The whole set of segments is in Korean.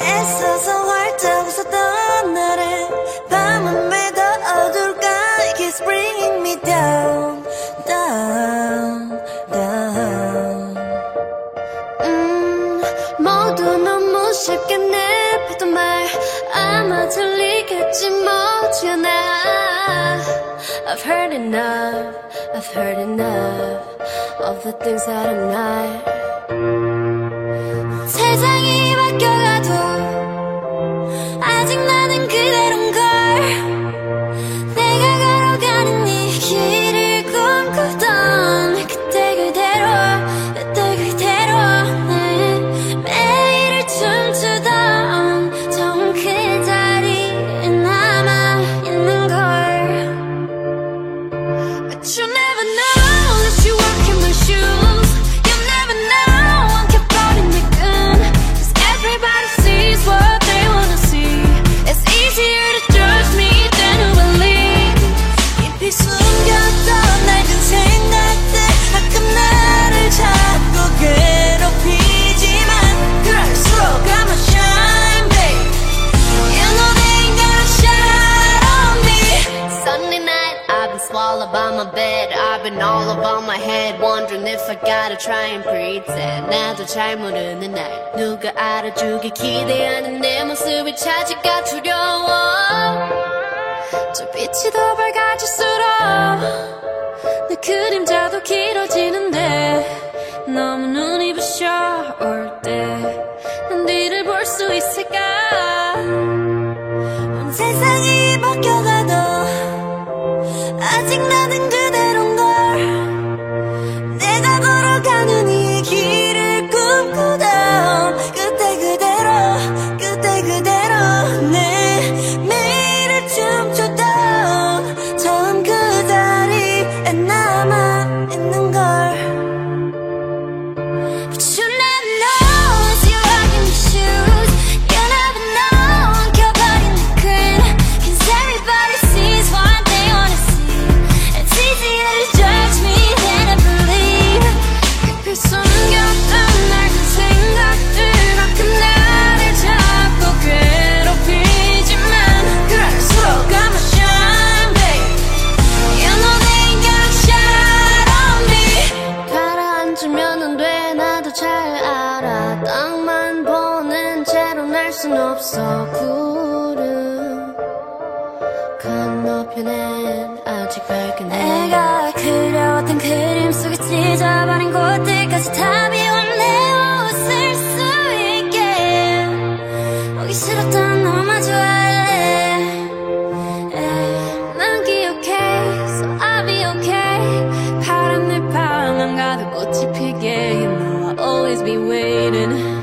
애써서 활짝 웃었던 날에 밤은 왜 더 어둘까 It keeps bringing me down down down 음, 모두 너무 쉽게 내뱉던 말 아마 들리겠지 뭐지않아 I've heard enough, I've heard enough of the things that I'm not 세상 by my bed. I've been all about my head, wondering if I gotta try and pretend. 나도 잘 모르는 날, 누가 알아주길 기대하는 내 모습이 차지가 두려워. 저 빛이 더 밝아질수록 내 그림자도 길어지는데 너무 눈이 부셔 올때난 뒤를 볼 수 있을까? 세상이 있는 걸 순 없어 구름. 건너편엔 아직 밝은 해 내가 그려왔던 그림 속에 찢어버린 곳들까지 다 비웠네. 웃을 수 있게. 보기 싫었던 너만 좋아해. 난 기억해. So I'll be okay. 바람을 방안 가도 꽃이 피게. You know I'll always be waiting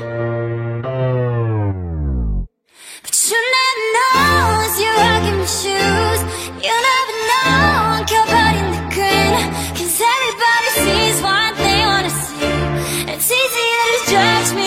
judge me.